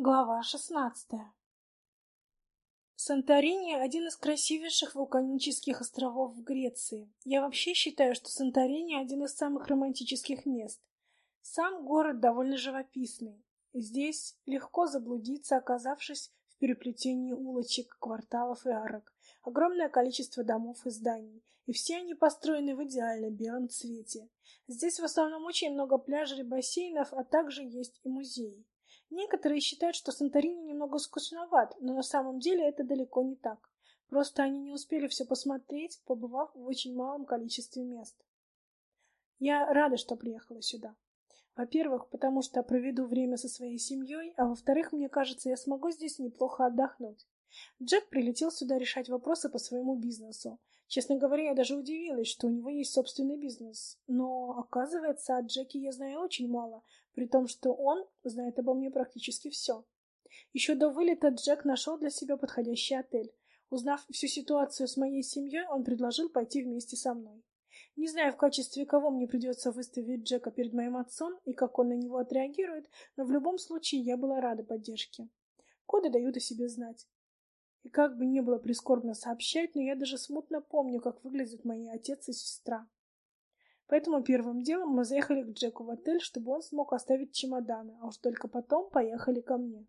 Глава шестнадцатая Санторини – один из красивейших вулканических островов в Греции. Я вообще считаю, что Санторини – один из самых романтических мест. Сам город довольно живописный. Здесь легко заблудиться, оказавшись в переплетении улочек, кварталов и арок. Огромное количество домов и зданий, и все они построены в идеально белом цвете. Здесь в основном очень много пляжей и бассейнов, а также есть и музеи. Некоторые считают, что Санторини немного скучноват, но на самом деле это далеко не так. Просто они не успели все посмотреть, побывав в очень малом количестве мест. Я рада, что приехала сюда. Во-первых, потому что проведу время со своей семьей, а во-вторых, мне кажется, я смогу здесь неплохо отдохнуть. Джек прилетел сюда решать вопросы по своему бизнесу. Честно говоря, я даже удивилась, что у него есть собственный бизнес. Но, оказывается, о Джеке я знаю очень мало, при том, что он знает обо мне практически все. Еще до вылета Джек нашел для себя подходящий отель. Узнав всю ситуацию с моей семьей, он предложил пойти вместе со мной. Не знаю, в качестве кого мне придется выставить Джека перед моим отцом и как он на него отреагирует, но в любом случае я была рада поддержке. Коды дают о себе знать. И как бы не было прискорбно сообщать, но я даже смутно помню, как выглядят мои отец и сестра. Поэтому первым делом мы заехали к Джеку в отель, чтобы он смог оставить чемоданы, а уж только потом поехали ко мне.